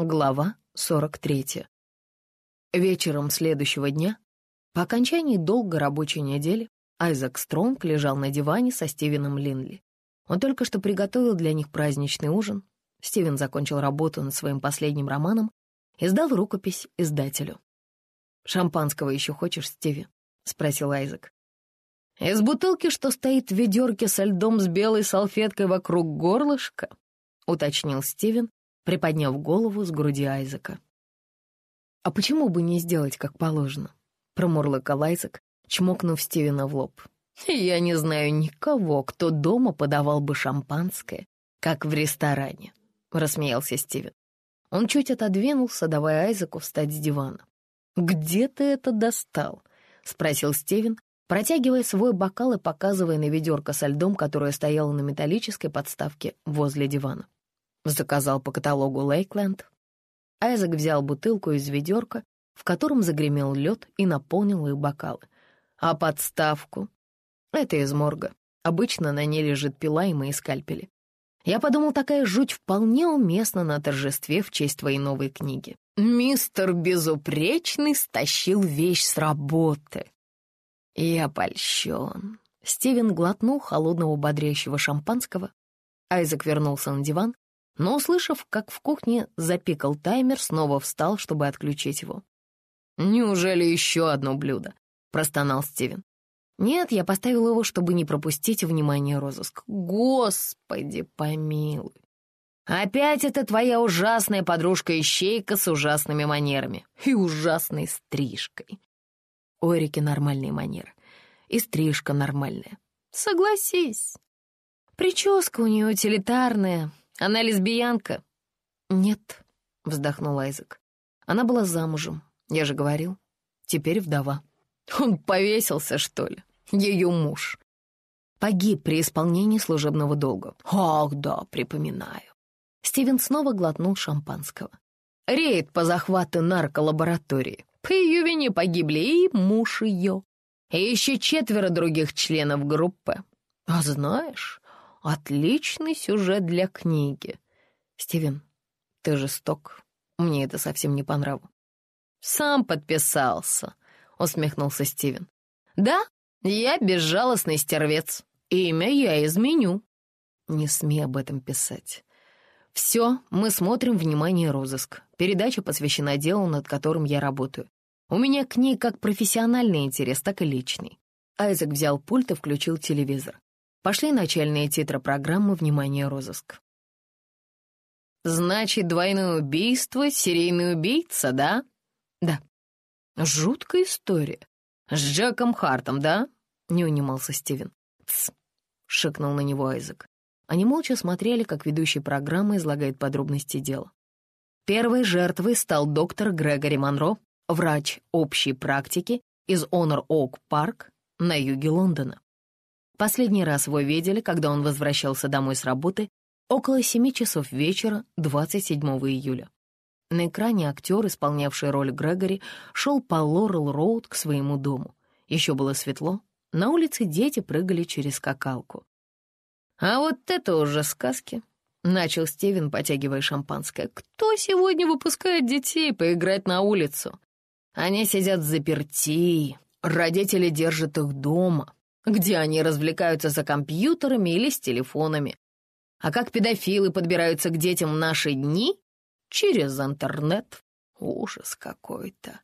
Глава 43. Вечером следующего дня, по окончании долгой рабочей недели, Айзек Стронг лежал на диване со Стивеном Линли. Он только что приготовил для них праздничный ужин. Стивен закончил работу над своим последним романом и сдал рукопись издателю. «Шампанского еще хочешь, Стиви?» — спросил Айзек. «Из бутылки, что стоит в ведерке со льдом с белой салфеткой вокруг горлышка?» — уточнил Стивен, приподняв голову с груди Айзека. «А почему бы не сделать, как положено?» — промурлыкал Айзек, чмокнув Стивена в лоб. «Я не знаю никого, кто дома подавал бы шампанское, как в ресторане», — рассмеялся Стивен. Он чуть отодвинулся, давая Айзеку встать с дивана. «Где ты это достал?» — спросил Стивен, протягивая свой бокал и показывая на ведерко со льдом, которое стояло на металлической подставке возле дивана. Заказал по каталогу Лейкленд. Айзек взял бутылку из ведерка, в котором загремел лед и наполнил их бокалы. А подставку? Это из морга. Обычно на ней лежит пила и мои скальпели. Я подумал, такая жуть вполне уместна на торжестве в честь твоей новой книги. Мистер Безупречный стащил вещь с работы. Я польщен. Стивен глотнул холодного бодрящего шампанского. Айзек вернулся на диван но, услышав, как в кухне запикал таймер, снова встал, чтобы отключить его. «Неужели еще одно блюдо?» — простонал Стивен. «Нет, я поставил его, чтобы не пропустить внимание розыск. Господи помилуй! Опять это твоя ужасная подружка-ищейка с ужасными манерами и ужасной стрижкой. У Эрики нормальные манеры, и стрижка нормальная. Согласись. Прическа у нее утилитарная, она лесбиянка?» «Нет», — вздохнул Айзек. «Она была замужем, я же говорил. Теперь вдова». «Он повесился, что ли? Ее муж?» «Погиб при исполнении служебного долга». «Ах, да, припоминаю». Стивен снова глотнул шампанского. «Рейд по захвату нарколаборатории. По ее вине погибли и муж ее, и еще четверо других членов группы. А знаешь, Отличный сюжет для книги. Стивен, ты жесток. Мне это совсем не понравилось. Сам подписался, усмехнулся Стивен. Да, я безжалостный стервец. Имя я изменю. Не смей об этом писать. Все, мы смотрим «Внимание, розыск». Передача посвящена делу, над которым я работаю. У меня к ней как профессиональный интерес, так и личный. Айзек взял пульт и включил телевизор. Пошли начальные титры программы «Внимание, розыск». «Значит, двойное убийство, серийный убийца, да?» «Да». «Жуткая история. С Джеком Хартом, да?» — не унимался Стивен. «Тсс», — шикнул на него Айзек. Они молча смотрели, как ведущий программы излагает подробности дела. Первой жертвой стал доктор Грегори Монро, врач общей практики из Honor Oak Парк на юге Лондона. Последний раз его видели, когда он возвращался домой с работы около 7 часов вечера 27 июля. На экране актер, исполнявший роль Грегори, шел по Лорел-Роуд к своему дому. Еще было светло, на улице дети прыгали через скакалку. «А вот это уже сказки», — начал Стивен, потягивая шампанское. «Кто сегодня выпускает детей поиграть на улицу? Они сидят заперти, родители держат их дома, где они развлекаются за компьютерами или с телефонами. А как педофилы подбираются к детям в наши дни? Через интернет. Ужас какой-то.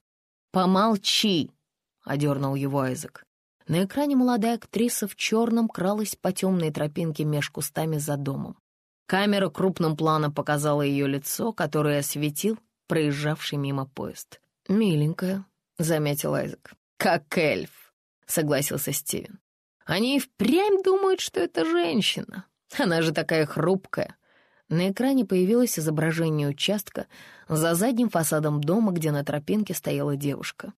«Помолчи!» — одернул его Айзек. На экране молодая актриса в черном кралась по темной тропинке меж кустами за домом. Камера крупным планом показала ее лицо, которое осветил проезжавший мимо поезд. «Миленькая», — заметил Айзек. «Как эльф», — согласился Стивен. Они и впрямь думают, что это женщина. Она же такая хрупкая. На экране появилось изображение участка за задним фасадом дома, где на тропинке стояла девушка.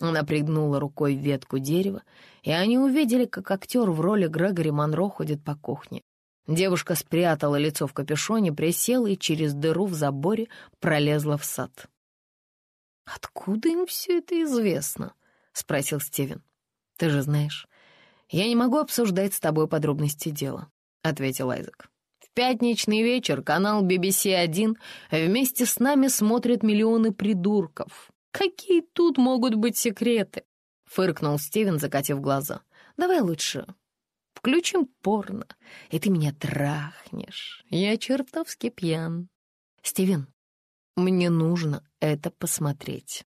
Она пригнула рукой ветку дерева, и они увидели, как актер в роли Грегори Монро ходит по кухне. Девушка спрятала лицо в капюшоне, присела и через дыру в заборе пролезла в сад. «Откуда им все это известно?» — спросил Стивен. «Ты же знаешь, «Я не могу обсуждать с тобой подробности дела», — ответил Айзек. пятничный вечер канал BBC1 вместе с нами смотрят миллионы придурков. Какие тут могут быть секреты?» — фыркнул Стивен, закатив глаза. «Давай лучше включим порно, и ты меня трахнешь. Я чертовски пьян. Стивен, мне нужно это посмотреть».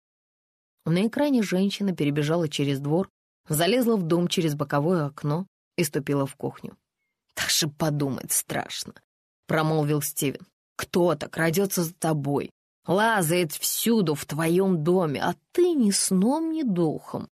На экране женщина перебежала через двор, залезла в дом через боковое окно и ступила в кухню. «Даже подумать страшно», — промолвил Стивен. «Кто-то крадется за тобой, лазает всюду в твоем доме, а ты ни сном, ни духом.